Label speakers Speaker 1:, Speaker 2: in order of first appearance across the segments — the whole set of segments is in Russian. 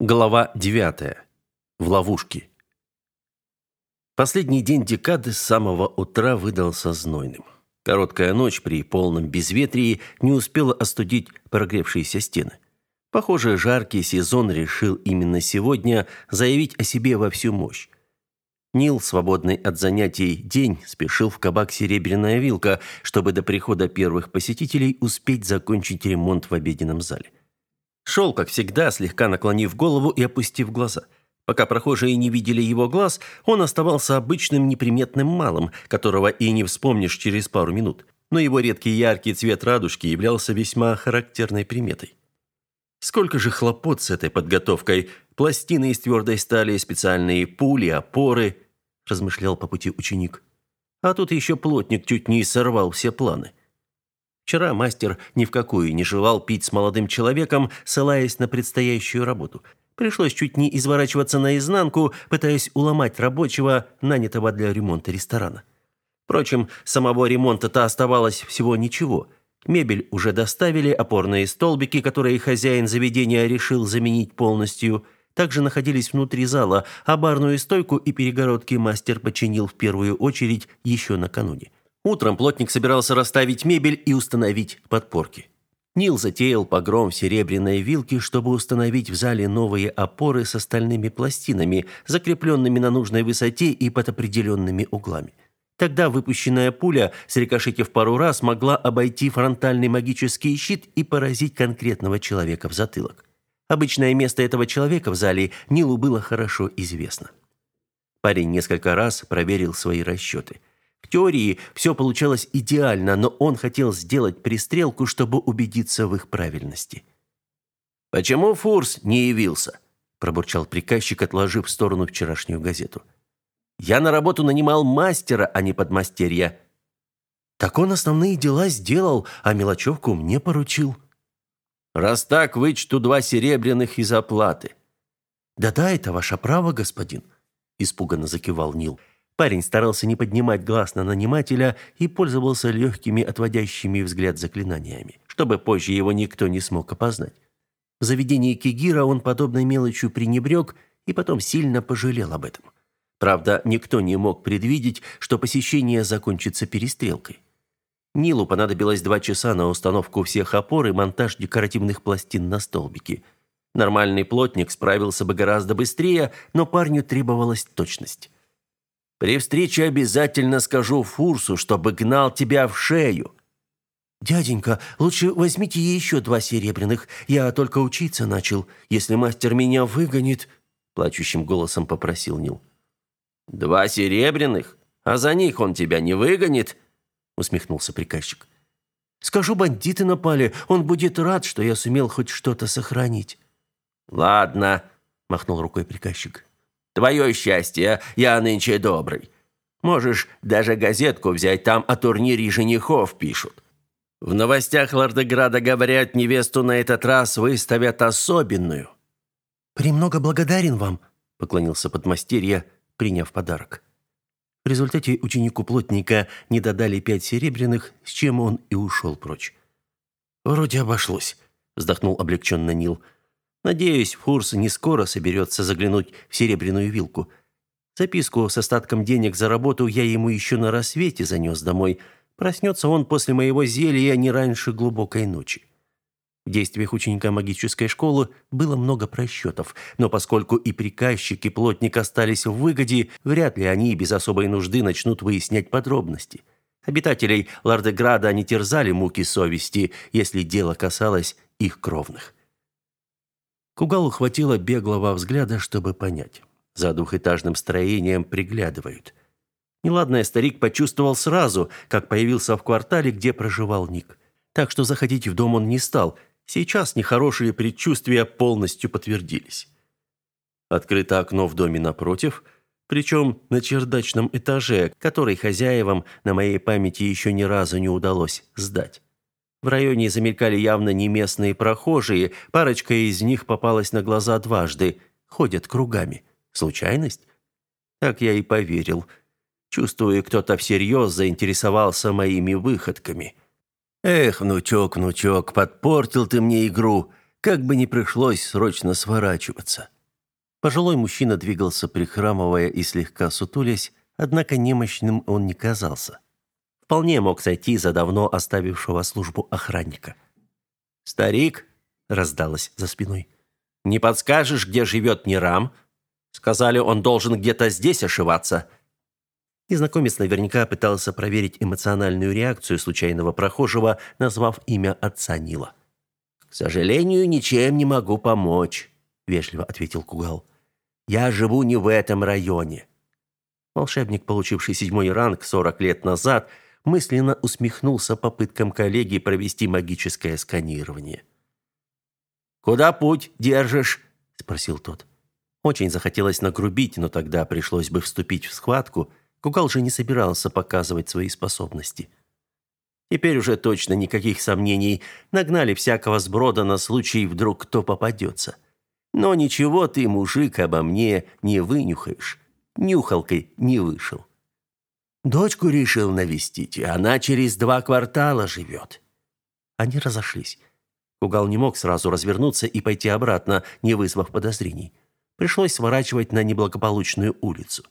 Speaker 1: Глава 9. В ловушке. Последний день декады с самого утра выдался знойным. Короткая ночь при полном безветрии не успела остудить прогревшиеся стены. Похоже, жаркий сезон решил именно сегодня заявить о себе во всю мощь. Нил, свободный от занятий день, спешил в кабак «Серебряная вилка», чтобы до прихода первых посетителей успеть закончить ремонт в обеденном зале. Шел, как всегда, слегка наклонив голову и опустив глаза. Пока прохожие не видели его глаз, он оставался обычным неприметным малым, которого и не вспомнишь через пару минут. Но его редкий яркий цвет радужки являлся весьма характерной приметой. Сколько же хлопот с этой подготовкой. Пластины из твердой стали, специальные пули, опоры, размышлял по пути ученик. А тут еще плотник чуть не сорвал все планы. Вчера мастер ни в какую не желал пить с молодым человеком, ссылаясь на предстоящую работу. Пришлось чуть не изворачиваться наизнанку, пытаясь уломать рабочего, нанятого для ремонта ресторана. Впрочем, самого ремонта-то оставалось всего ничего. Мебель уже доставили, опорные столбики, которые хозяин заведения решил заменить полностью, также находились внутри зала, а барную стойку и перегородки мастер починил в первую очередь еще накануне. Утром плотник собирался расставить мебель и установить подпорки. Нил затеял погром серебряной вилке, чтобы установить в зале новые опоры с остальными пластинами, закрепленными на нужной высоте и под определенными углами. Тогда выпущенная пуля, срикошетив пару раз, могла обойти фронтальный магический щит и поразить конкретного человека в затылок. Обычное место этого человека в зале Нилу было хорошо известно. Парень несколько раз проверил свои расчеты – в теории все получалось идеально, но он хотел сделать пристрелку, чтобы убедиться в их правильности. «Почему Фурс не явился?» – пробурчал приказчик, отложив в сторону вчерашнюю газету. «Я на работу нанимал мастера, а не подмастерья». «Так он основные дела сделал, а мелочевку мне поручил». «Раз так, вычту два серебряных из оплаты». «Да-да, это ваше право, господин», – испуганно закивал Нил. «Да». Парень старался не поднимать глаз на нанимателя и пользовался легкими отводящими взгляд заклинаниями, чтобы позже его никто не смог опознать. В заведении Кигира он подобной мелочью пренебрег и потом сильно пожалел об этом. Правда, никто не мог предвидеть, что посещение закончится перестрелкой. Нилу понадобилось два часа на установку всех опор и монтаж декоративных пластин на столбике. Нормальный плотник справился бы гораздо быстрее, но парню требовалась точность. При встрече обязательно скажу Фурсу, чтобы гнал тебя в шею. Дяденька, лучше возьмите еще два серебряных. Я только учиться начал. Если мастер меня выгонит, плачущим голосом попросил Нил. Два серебряных? А за них он тебя не выгонит? усмехнулся приказчик. Скажу, бандиты напали. Он будет рад, что я сумел хоть что-то сохранить. Ладно, махнул рукой приказчик. Твое счастье, я нынче добрый. Можешь даже газетку взять, там о турнире женихов пишут. В новостях Лордеграда говорят, невесту на этот раз выставят особенную. «Премного благодарен вам», — поклонился подмастерье, приняв подарок. В результате ученику плотника не додали пять серебряных, с чем он и ушел прочь. «Вроде обошлось», — вздохнул облегченно Нил. Надеюсь, Фурс не скоро соберется заглянуть в серебряную вилку. Записку с остатком денег за работу я ему еще на рассвете занес домой. Проснется он после моего зелья не раньше глубокой ночи. В действиях ученика магической школы было много просчетов, но поскольку и приказчик, и плотник остались в выгоде, вряд ли они без особой нужды начнут выяснять подробности. Обитателей Лардеграда не терзали муки совести, если дело касалось их кровных. Кугалу хватило беглого взгляда, чтобы понять. За двухэтажным строением приглядывают. Неладное старик почувствовал сразу, как появился в квартале, где проживал Ник. Так что заходить в дом он не стал. Сейчас нехорошие предчувствия полностью подтвердились. Открыто окно в доме напротив, причем на чердачном этаже, который хозяевам на моей памяти еще ни разу не удалось сдать. В районе замелькали явно не местные прохожие, парочка из них попалась на глаза дважды, ходят кругами. Случайность? Так я и поверил. Чувствую, кто-то всерьез заинтересовался моими выходками. Эх, внучок, внучок, подпортил ты мне игру. как бы не пришлось срочно сворачиваться. Пожилой мужчина двигался прихрамывая и слегка сутулясь, однако немощным он не казался. Вполне мог сойти за давно оставившего службу охранника. «Старик!» — раздалось за спиной. «Не подскажешь, где живет Нерам? Сказали, он должен где-то здесь ошиваться». Незнакомец наверняка пытался проверить эмоциональную реакцию случайного прохожего, назвав имя отца Нила. «К сожалению, ничем не могу помочь», — вежливо ответил Кугал. Я живу не в этом районе. Волшебник, получивший седьмой ранг 40 лет назад, мысленно усмехнулся попыткам коллеги провести магическое сканирование. Куда путь держишь? спросил тот. Очень захотелось нагрубить, но тогда пришлось бы вступить в схватку. Кугал же не собирался показывать свои способности. Теперь уже точно никаких сомнений. Нагнали всякого сброда на случай, вдруг кто попадется. Но ничего ты, мужик, обо мне не вынюхаешь. Нюхалкой не вышел. Дочку решил навестить, она через два квартала живет. Они разошлись. Кугал не мог сразу развернуться и пойти обратно, не вызвав подозрений. Пришлось сворачивать на неблагополучную улицу.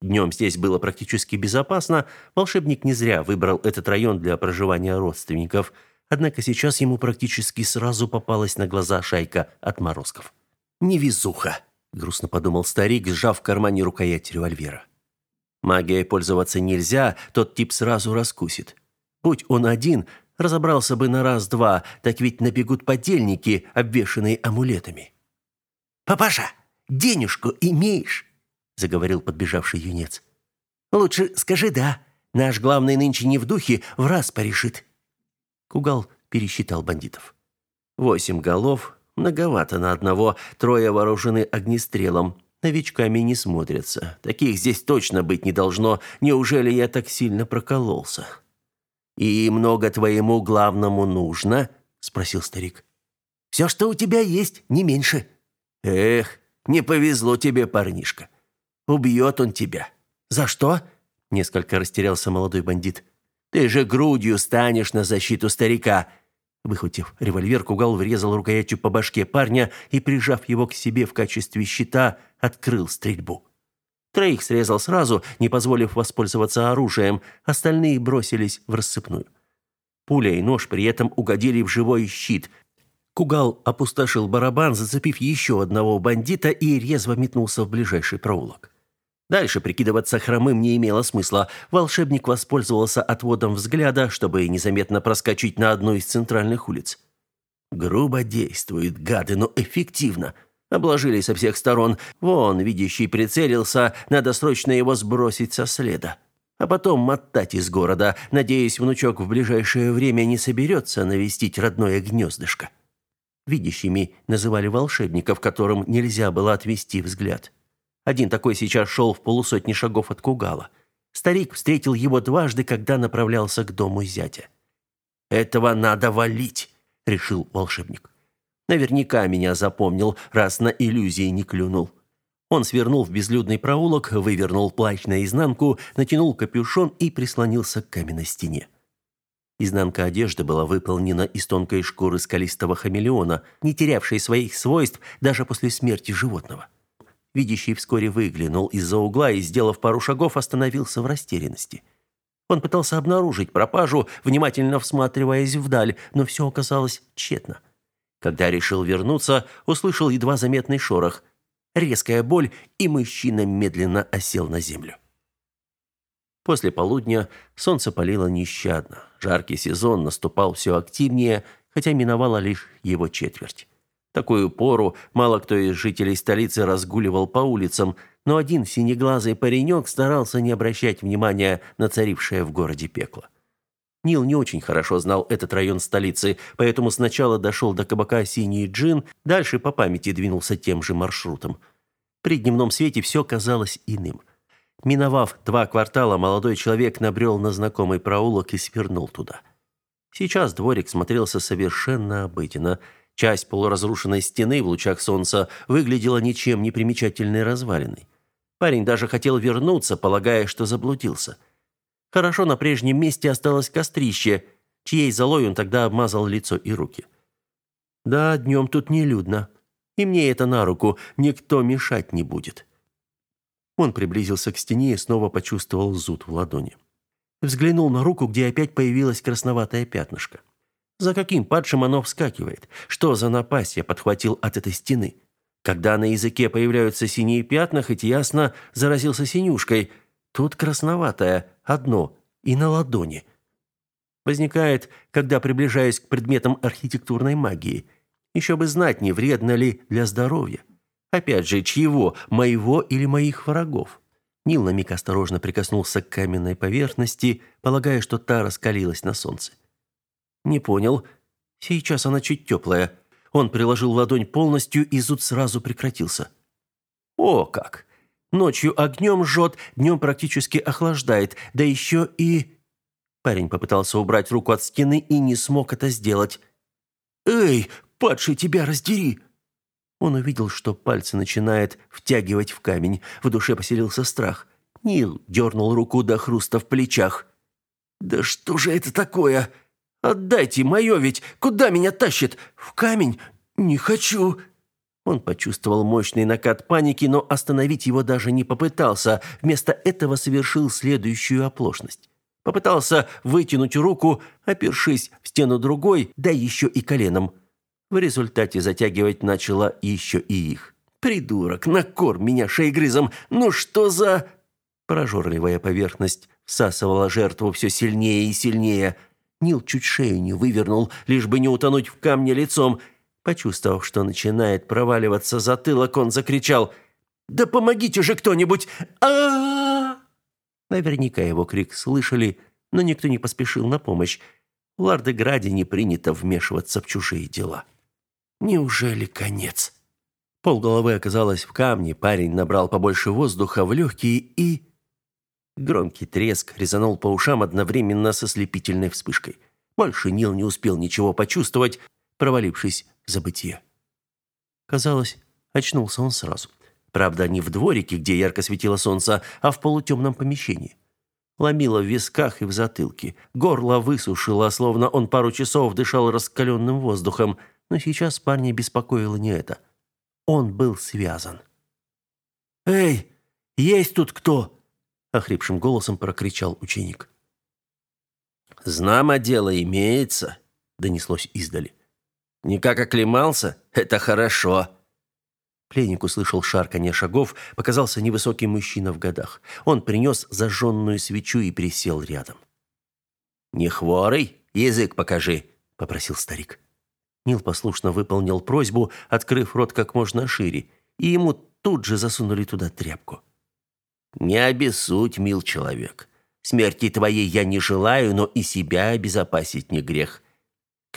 Speaker 1: Днем здесь было практически безопасно, волшебник не зря выбрал этот район для проживания родственников, однако сейчас ему практически сразу попалась на глаза шайка отморозков. Невезуха, грустно подумал старик, сжав в кармане рукоять револьвера. Магией пользоваться нельзя, тот тип сразу раскусит. Будь он один, разобрался бы на раз-два, так ведь набегут подельники, обвешанные амулетами. «Папаша, денежку имеешь?» – заговорил подбежавший юнец. «Лучше скажи «да». Наш главный нынче не в духе, в раз порешит». Кугал пересчитал бандитов. Восемь голов, Многовато на одного, трое вооружены огнестрелом. Новичками не смотрятся. Таких здесь точно быть не должно. Неужели я так сильно прокололся? И много твоему главному нужно? спросил старик. Все, что у тебя есть, не меньше. Эх, не повезло тебе, парнишка. Убьет он тебя. За что? Несколько растерялся молодой бандит. Ты же грудью станешь на защиту старика. Выхватив револьвер, Кугал врезал рукоятью по башке парня и, прижав его к себе в качестве щита, открыл стрельбу. Троих срезал сразу, не позволив воспользоваться оружием, остальные бросились в рассыпную. Пуля и нож при этом угодили в живой щит. Кугал опустошил барабан, зацепив еще одного бандита и резво метнулся в ближайший проулок. Дальше прикидываться хромым не имело смысла. Волшебник воспользовался отводом взгляда, чтобы незаметно проскочить на одну из центральных улиц. Грубо действуют гады, но эффективно. Обложили со всех сторон. Вон, видящий прицелился, надо срочно его сбросить со следа. А потом мотать из города, надеясь, внучок в ближайшее время не соберется навестить родное гнездышко. Видящими называли волшебников, которым нельзя было отвести взгляд. Один такой сейчас шел в полусотни шагов от Кугала. Старик встретил его дважды, когда направлялся к дому зятя. «Этого надо валить», — решил волшебник. «Наверняка меня запомнил, раз на иллюзии не клюнул». Он свернул в безлюдный проулок, вывернул плащ наизнанку, натянул капюшон и прислонился к каменной стене. Изнанка одежды была выполнена из тонкой шкуры скалистого хамелеона, не терявшей своих свойств даже после смерти животного. Видящий вскоре выглянул из-за угла и, сделав пару шагов, остановился в растерянности. Он пытался обнаружить пропажу, внимательно всматриваясь вдаль, но все оказалось тщетно. Когда решил вернуться, услышал едва заметный шорох. Резкая боль, и мужчина медленно осел на землю. После полудня солнце палило нещадно. Жаркий сезон наступал все активнее, хотя миновала лишь его четверть такую пору мало кто из жителей столицы разгуливал по улицам, но один синеглазый паренек старался не обращать внимания на царившее в городе пекло. Нил не очень хорошо знал этот район столицы, поэтому сначала дошел до кабака «Синий джин», дальше по памяти двинулся тем же маршрутом. При дневном свете все казалось иным. Миновав два квартала, молодой человек набрел на знакомый проулок и свернул туда. Сейчас дворик смотрелся совершенно обыденно – Часть полуразрушенной стены в лучах солнца выглядела ничем не примечательной развалиной. Парень даже хотел вернуться, полагая, что заблудился. Хорошо на прежнем месте осталось кострище, чьей золой он тогда обмазал лицо и руки. Да, днем тут нелюдно. И мне это на руку, никто мешать не будет. Он приблизился к стене и снова почувствовал зуд в ладони. Взглянул на руку, где опять появилось красноватое пятнышко. За каким падшим оно вскакивает? Что за напасть я подхватил от этой стены? Когда на языке появляются синие пятна, хоть ясно, заразился синюшкой. Тут красноватое, одно, и на ладони. Возникает, когда приближаюсь к предметам архитектурной магии. Еще бы знать, не вредно ли для здоровья. Опять же, чьего, моего или моих врагов? Нил на миг осторожно прикоснулся к каменной поверхности, полагая, что та раскалилась на солнце. Не понял. Сейчас она чуть теплая. Он приложил ладонь полностью, и зуд сразу прекратился. О, как! Ночью огнем жжет, днем практически охлаждает, да еще и... Парень попытался убрать руку от стены и не смог это сделать. «Эй, падший, тебя раздери!» Он увидел, что пальцы начинает втягивать в камень. В душе поселился страх. Нил дернул руку до хруста в плечах. «Да что же это такое? Отдайте, мое ведь! Куда меня тащит? В камень? Не хочу!» Он почувствовал мощный накат паники, но остановить его даже не попытался. Вместо этого совершил следующую оплошность. Попытался вытянуть руку, опершись в стену другой, да еще и коленом. В результате затягивать начала еще и их. «Придурок, накорм меня шеегрызом! Ну что за...» Прожорливая поверхность всасывала жертву все сильнее и сильнее. Нил чуть шею не вывернул, лишь бы не утонуть в камне лицом. Почувствовав, что начинает проваливаться затылок, он закричал «Да помогите же кто-нибудь! а, -а, -а Наверняка его крик слышали, но никто не поспешил на помощь. В Лардеграде не принято вмешиваться в чужие дела. Неужели конец? Полголовы оказалось в камне, парень набрал побольше воздуха в легкие и... Громкий треск резанул по ушам одновременно со слепительной вспышкой. Больше Нил не успел ничего почувствовать, провалившись забытье. Казалось, очнулся он сразу. Правда, не в дворике, где ярко светило солнце, а в полутемном помещении. Ломило в висках и в затылке. Горло высушило, словно он пару часов дышал раскаленным воздухом – но сейчас парня беспокоило не это. Он был связан. «Эй, есть тут кто?» — охрипшим голосом прокричал ученик. «Знамо дело имеется», — донеслось издали. «Никак оклемался? Это хорошо». Пленник услышал шарканье шагов, показался невысокий мужчина в годах. Он принес зажженную свечу и присел рядом. «Не хворый? Язык покажи», — попросил старик. Нил послушно выполнил просьбу, открыв рот как можно шире, и ему тут же засунули туда тряпку. «Не обессудь, мил человек. Смерти твоей я не желаю, но и себя обезопасить не грех.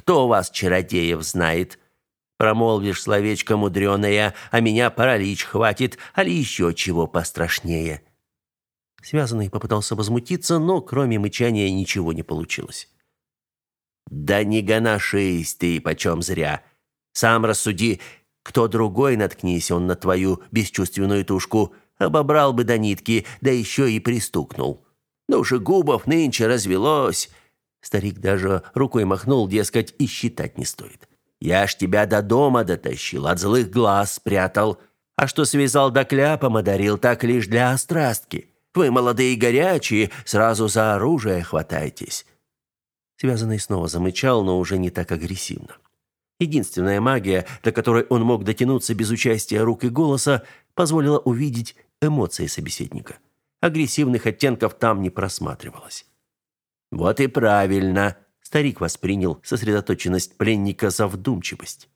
Speaker 1: Кто вас, чародеев, знает? Промолвишь словечко мудреное, а меня паралич хватит, али еще чего пострашнее». Связанный попытался возмутиться, но кроме мычания ничего не получилось. Да не гоношись ты почем зря. Сам рассуди, кто другой наткнись он на твою бесчувственную тушку, обобрал бы до нитки, да еще и пристукнул. Ну же, губов нынче развелось. Старик даже рукой махнул, дескать, и считать не стоит. Я ж тебя до дома дотащил, от злых глаз спрятал. А что связал до кляпом одарил, так лишь для острастки. Вы, молодые горячие, сразу за оружие хватайтесь. Связанный снова замычал, но уже не так агрессивно. Единственная магия, до которой он мог дотянуться без участия рук и голоса, позволила увидеть эмоции собеседника. Агрессивных оттенков там не просматривалось. «Вот и правильно!» Старик воспринял сосредоточенность пленника за вдумчивость.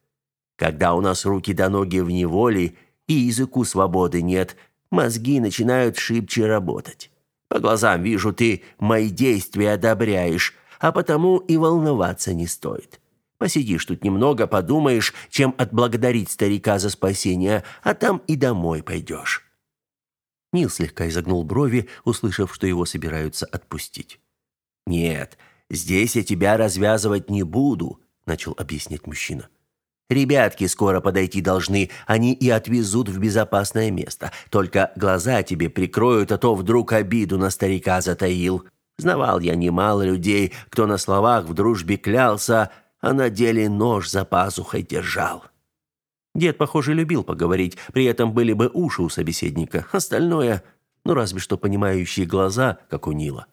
Speaker 1: «Когда у нас руки до ноги в неволе и языку свободы нет, мозги начинают шибче работать. По глазам вижу, ты мои действия одобряешь, а потому и волноваться не стоит. Посидишь тут немного, подумаешь, чем отблагодарить старика за спасение, а там и домой пойдешь». Нил слегка изогнул брови, услышав, что его собираются отпустить. «Нет, здесь я тебя развязывать не буду», — начал объяснять мужчина. «Ребятки скоро подойти должны, они и отвезут в безопасное место. Только глаза тебе прикроют, а то вдруг обиду на старика затаил. Знавал я немало людей, кто на словах в дружбе клялся, а на деле нож за пазухой держал. Дед, похоже, любил поговорить, при этом были бы уши у собеседника. Остальное, ну разве что понимающие глаза, как у Нила.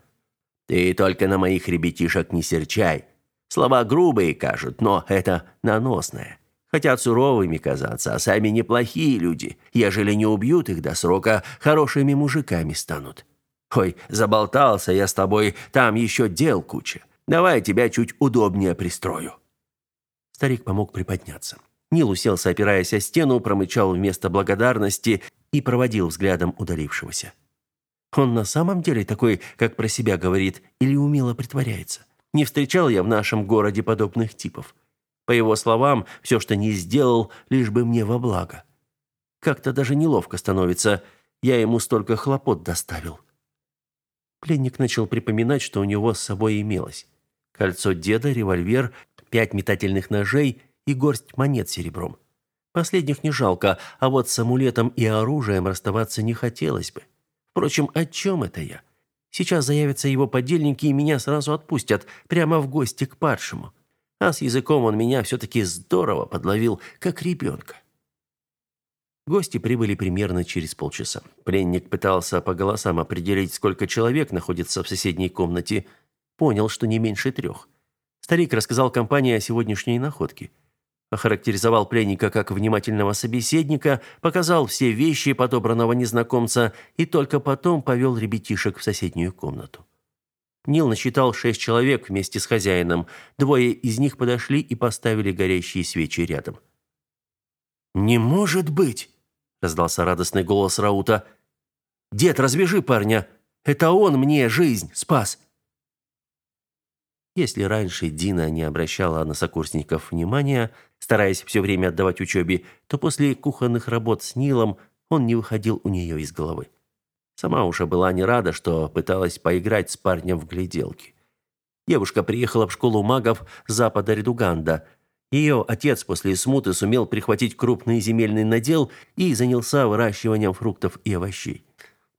Speaker 1: Ты только на моих ребятишек не серчай. Слова грубые кажут, но это наносное. Хотят суровыми казаться, а сами неплохие люди. Ежели не убьют их до срока, хорошими мужиками станут. Ой, заболтался я с тобой, там еще дел куча. Давай тебя чуть удобнее пристрою. Старик помог приподняться. Нил уселся, опираясь о стену, промычал вместо благодарности и проводил взглядом удалившегося. Он на самом деле такой, как про себя говорит, или умело притворяется? Не встречал я в нашем городе подобных типов. По его словам, все, что не сделал, лишь бы мне во благо. Как-то даже неловко становится. Я ему столько хлопот доставил. Пленник начал припоминать, что у него с собой имелось. Кольцо деда, револьвер, пять метательных ножей и горсть монет серебром. Последних не жалко, а вот с амулетом и оружием расставаться не хотелось бы. Впрочем, о чем это я? Сейчас заявятся его подельники и меня сразу отпустят, прямо в гости к падшему. А с языком он меня все-таки здорово подловил, как ребенка. Гости прибыли примерно через полчаса. Пленник пытался по голосам определить, сколько человек находится в соседней комнате. Понял, что не меньше трех. Старик рассказал компании о сегодняшней находке охарактеризовал пленника как внимательного собеседника, показал все вещи подобранного незнакомца и только потом повел ребятишек в соседнюю комнату. Нил насчитал шесть человек вместе с хозяином. Двое из них подошли и поставили горящие свечи рядом. «Не может быть!» – раздался радостный голос Раута. «Дед, развяжи парня! Это он мне жизнь спас!» Если раньше Дина не обращала на сокурсников внимания, стараясь все время отдавать учебе, то после кухонных работ с Нилом он не выходил у нее из головы. Сама уже была не рада, что пыталась поиграть с парнем в гляделки. Девушка приехала в школу магов запада Редуганда. Ее отец после смуты сумел прихватить крупный земельный надел и занялся выращиванием фруктов и овощей.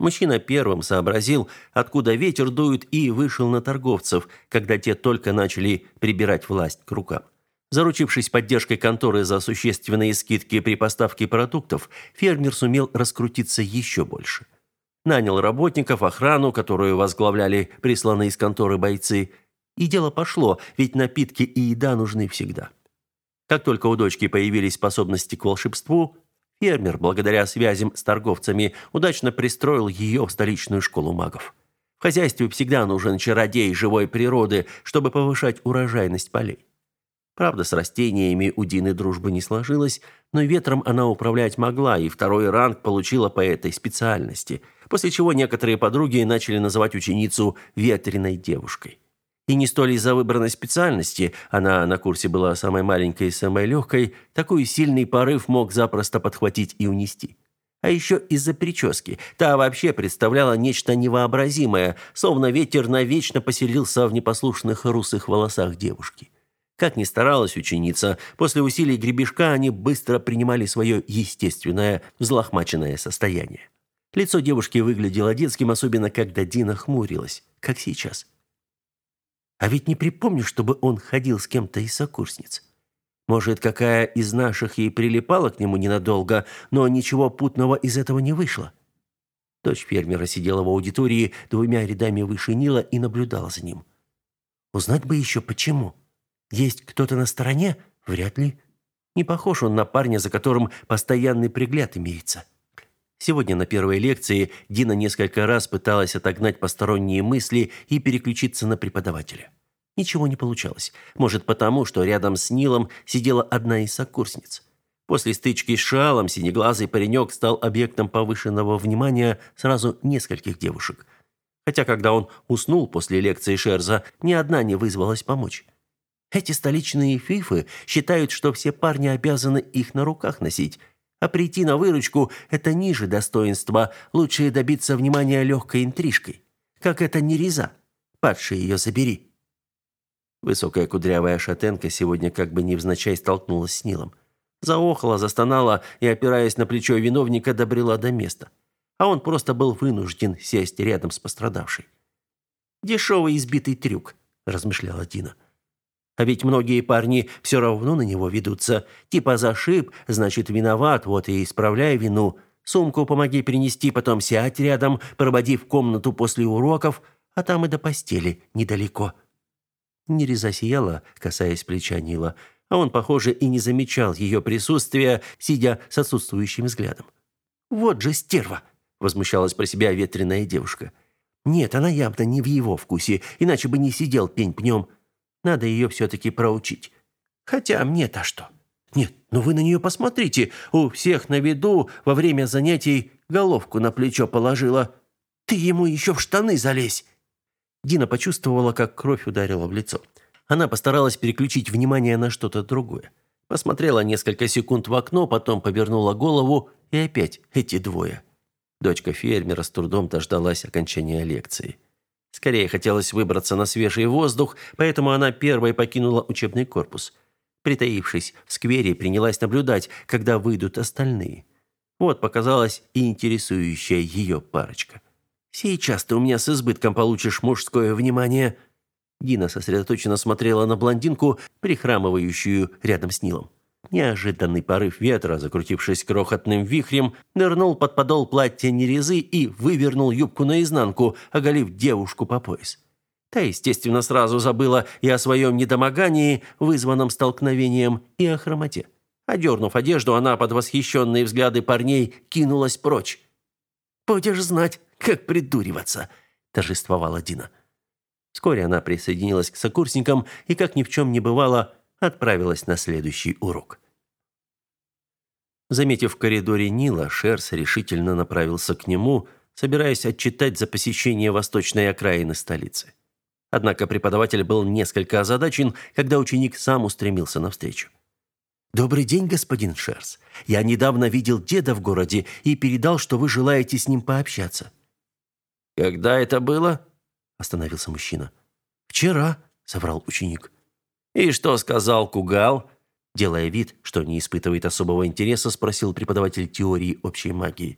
Speaker 1: Мужчина первым сообразил, откуда ветер дует, и вышел на торговцев, когда те только начали прибирать власть к рукам. Заручившись поддержкой конторы за существенные скидки при поставке продуктов, фермер сумел раскрутиться еще больше. Нанял работников, охрану, которую возглавляли присланные из конторы бойцы. И дело пошло, ведь напитки и еда нужны всегда. Как только у дочки появились способности к волшебству, Фермер, благодаря связям с торговцами, удачно пристроил ее в столичную школу магов. В хозяйстве всегда нужен чародей живой природы, чтобы повышать урожайность полей. Правда, с растениями у Дины дружбы не сложилось, но ветром она управлять могла и второй ранг получила по этой специальности, после чего некоторые подруги начали называть ученицу «ветреной девушкой». И не столь из-за выбранной специальности, она на курсе была самой маленькой и самой легкой, такой сильный порыв мог запросто подхватить и унести. А еще из-за прически. Та вообще представляла нечто невообразимое, словно ветер навечно поселился в непослушных русых волосах девушки. Как ни старалась ученица, после усилий гребешка они быстро принимали свое естественное, взлохмаченное состояние. Лицо девушки выглядело детским, особенно когда Дина хмурилась, как сейчас. А ведь не припомню, чтобы он ходил с кем-то из сокурсниц. Может, какая из наших ей прилипала к нему ненадолго, но ничего путного из этого не вышло. Дочь фермера сидела в аудитории двумя рядами выше Нила и наблюдала за ним. Узнать бы еще почему. Есть кто-то на стороне? Вряд ли. Не похож он на парня, за которым постоянный пригляд имеется. Сегодня на первой лекции Дина несколько раз пыталась отогнать посторонние мысли и переключиться на преподавателя. Ничего не получалось. Может, потому, что рядом с Нилом сидела одна из сокурсниц. После стычки с Шалом синеглазый паренек стал объектом повышенного внимания сразу нескольких девушек. Хотя, когда он уснул после лекции Шерза, ни одна не вызвалась помочь. Эти столичные фифы считают, что все парни обязаны их на руках носить – а прийти на выручку – это ниже достоинства, лучше добиться внимания легкой интрижкой. Как это не реза. Падший ее забери. Высокая кудрявая шатенка сегодня как бы невзначай столкнулась с Нилом. Заохала, застонала и, опираясь на плечо виновника, добрела до места. А он просто был вынужден сесть рядом с пострадавшей. «Дешевый избитый трюк», – размышляла Дина. А ведь многие парни все равно на него ведутся. Типа зашиб, значит виноват, вот и исправляй вину. Сумку помоги принести, потом сядь рядом, проводи в комнату после уроков, а там и до постели недалеко». Нереза сияла, касаясь плеча Нила, а он, похоже, и не замечал ее присутствия, сидя с отсутствующим взглядом. «Вот же стерва!» – возмущалась про себя ветреная девушка. «Нет, она явно не в его вкусе, иначе бы не сидел пень пнем. Надо ее все-таки проучить. Хотя мне-то что?» «Нет, ну вы на нее посмотрите. У всех на виду во время занятий головку на плечо положила. Ты ему еще в штаны залезь!» Дина почувствовала, как кровь ударила в лицо. Она постаралась переключить внимание на что-то другое. Посмотрела несколько секунд в окно, потом повернула голову, и опять эти двое. Дочка фермера с трудом дождалась окончания лекции. Скорее хотелось выбраться на свежий воздух, поэтому она первой покинула учебный корпус. Притаившись в сквере, принялась наблюдать, когда выйдут остальные. Вот показалась и интересующая ее парочка. Сейчас ты у меня с избытком получишь мужское внимание. Дина сосредоточенно смотрела на блондинку, прихрамывающую рядом с Нилом. Неожиданный порыв ветра, закрутившись крохотным вихрем, нырнул под подол платья Нерезы и вывернул юбку наизнанку, оголив девушку по пояс. Та, естественно, сразу забыла и о своем недомогании, вызванном столкновением, и о хромоте. Одернув одежду, она под восхищенные взгляды парней кинулась прочь. «Будешь знать, как придуриваться!» – торжествовала Дина. Вскоре она присоединилась к сокурсникам и, как ни в чем не бывало, отправилась на следующий урок. Заметив в коридоре Нила, Шерс решительно направился к нему, собираясь отчитать за посещение восточной окраины столицы. Однако преподаватель был несколько озадачен, когда ученик сам устремился навстречу. «Добрый день, господин Шерс. Я недавно видел деда в городе и передал, что вы желаете с ним пообщаться».
Speaker 2: «Когда это было?»
Speaker 1: – остановился мужчина. «Вчера», – соврал ученик.
Speaker 2: «И что сказал Кугал?»
Speaker 1: Делая вид, что не испытывает особого интереса, спросил преподаватель теории общей магии.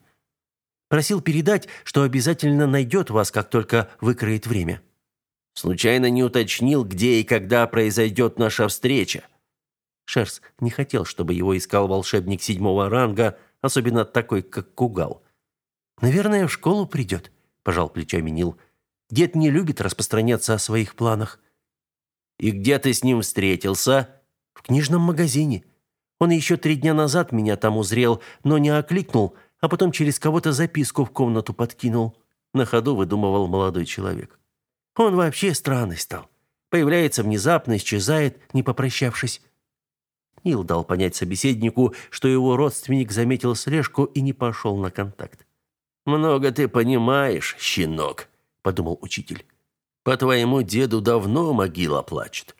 Speaker 1: «Просил передать, что обязательно найдет вас, как только выкроет время».
Speaker 2: «Случайно не уточнил, где и когда произойдет наша встреча?»
Speaker 1: Шерс не хотел, чтобы его искал волшебник седьмого ранга, особенно такой, как Кугал. «Наверное, в школу придет», – пожал плечами Нил. «Дед не любит распространяться о своих планах».
Speaker 2: «И где ты с ним встретился?»
Speaker 1: «В книжном магазине. Он еще три дня назад меня там узрел, но не окликнул, а потом через кого-то записку в комнату подкинул». На ходу выдумывал молодой человек. «Он вообще странный стал. Появляется внезапно, исчезает, не попрощавшись. Нил дал понять собеседнику, что его родственник заметил слежку и не пошел на контакт.
Speaker 2: «Много ты понимаешь, щенок», — подумал учитель. «По твоему деду давно могила плачет.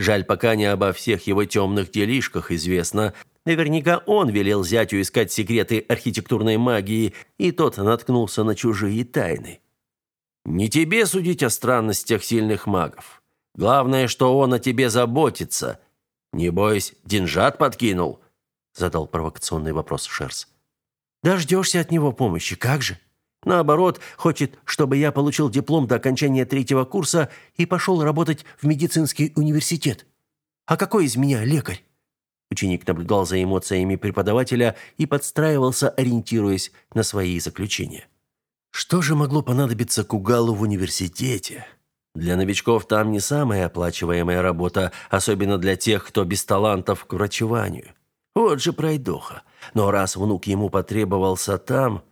Speaker 2: Жаль, пока не обо всех его темных делишках известно. Наверняка он велел зятю искать секреты архитектурной магии, и тот наткнулся на чужие тайны. Не тебе судить о странностях сильных магов. Главное, что он о тебе заботится, «Небось, деньжат подкинул?» Задал провокационный вопрос Шерс.
Speaker 1: «Дождешься от него помощи, как же? Наоборот, хочет, чтобы я получил диплом до окончания третьего курса и пошел работать в медицинский университет. А какой из меня лекарь?» Ученик наблюдал за эмоциями преподавателя и подстраивался, ориентируясь на свои заключения. Что же могло понадобиться Кугалу в университете? Для новичков там не самая оплачиваемая работа, особенно для тех, кто без талантов к врачеванию. Вот же пройдоха. Но раз внук ему потребовался там,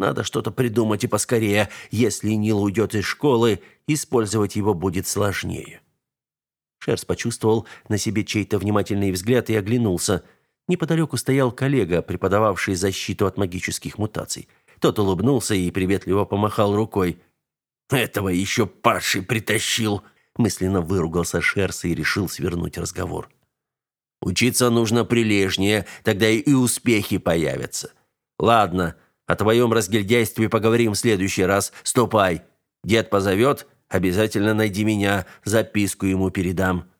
Speaker 1: надо что-то придумать и поскорее. Если Нил уйдет из школы, использовать его будет сложнее. Шерс почувствовал на себе чей-то внимательный взгляд и оглянулся. Неподалеку стоял коллега, преподававший защиту от магических мутаций. Тот улыбнулся и приветливо помахал рукой.
Speaker 2: Этого еще Паши притащил,
Speaker 1: мысленно выругался Шерс и решил свернуть разговор.
Speaker 2: Учиться нужно прилежнее, тогда и успехи появятся. Ладно, о твоем разгильдяйстве поговорим в следующий раз. Ступай. Дед позовет, обязательно найди меня, записку ему передам.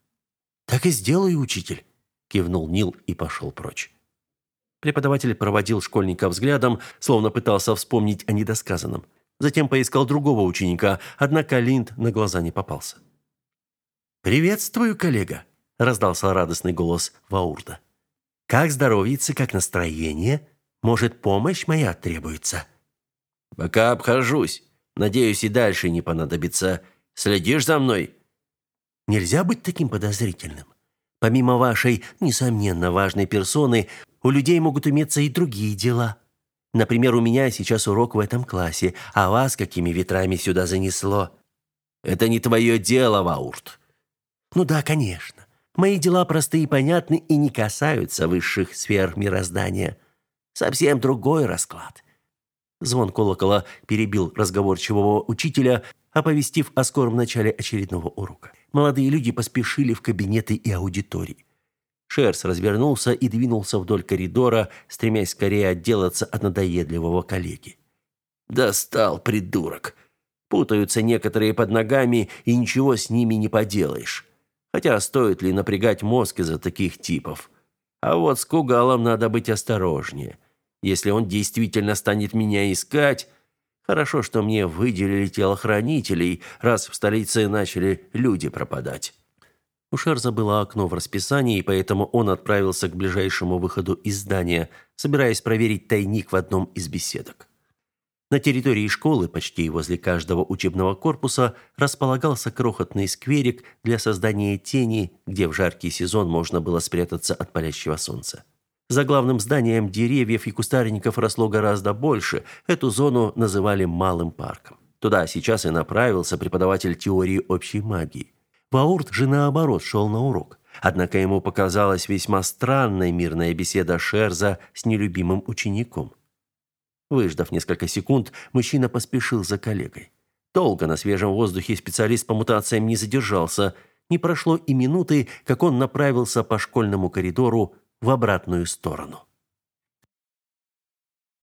Speaker 1: Так и сделаю, учитель, кивнул Нил и пошел прочь. Преподаватель проводил школьника взглядом, словно пытался вспомнить о недосказанном. Затем поискал другого ученика, однако Линд на глаза не попался. «Приветствую, коллега!» раздался радостный голос Ваурда. Как здоровится, как настроение? Может, помощь моя требуется?
Speaker 2: Пока обхожусь. Надеюсь, и дальше не понадобится. Следишь за мной?
Speaker 1: Нельзя быть таким подозрительным. Помимо вашей, несомненно, важной персоны, у людей могут иметься и другие дела. Например, у меня сейчас урок в этом классе, а вас какими ветрами сюда занесло?
Speaker 2: Это не твое дело, Ваурт.
Speaker 1: Ну да, конечно. Мои дела простые и понятны и не касаются высших сфер мироздания. Совсем другой расклад. Звон колокола перебил разговорчивого учителя, оповестив о скором начале очередного урока. Молодые люди поспешили в кабинеты и аудитории. Шерс развернулся и двинулся вдоль коридора, стремясь скорее отделаться от надоедливого коллеги.
Speaker 2: «Достал, придурок!» Путаются некоторые под ногами, и ничего с ними не поделаешь. Хотя стоит ли напрягать мозг из-за таких типов? А вот с Кугалом надо быть осторожнее. Если он действительно станет меня искать... Хорошо, что мне выделили телохранителей, раз в столице начали люди пропадать. У Шерза было окно в расписании, поэтому он отправился к ближайшему выходу из здания, собираясь проверить тайник в одном из беседок. На территории школы, почти возле каждого учебного корпуса, располагался крохотный скверик для создания тени, где в жаркий сезон можно было спрятаться от палящего солнца. За главным зданием деревьев и кустарников росло гораздо больше. Эту зону называли малым парком. Туда сейчас и направился преподаватель теории общей магии. Ваурт же наоборот шел на урок. Однако ему показалась весьма странной мирная беседа Шерза с нелюбимым учеником. Выждав несколько секунд, мужчина поспешил за коллегой. Долго на свежем воздухе специалист по мутациям не задержался. Не прошло и минуты, как он направился по школьному коридору в обратную сторону.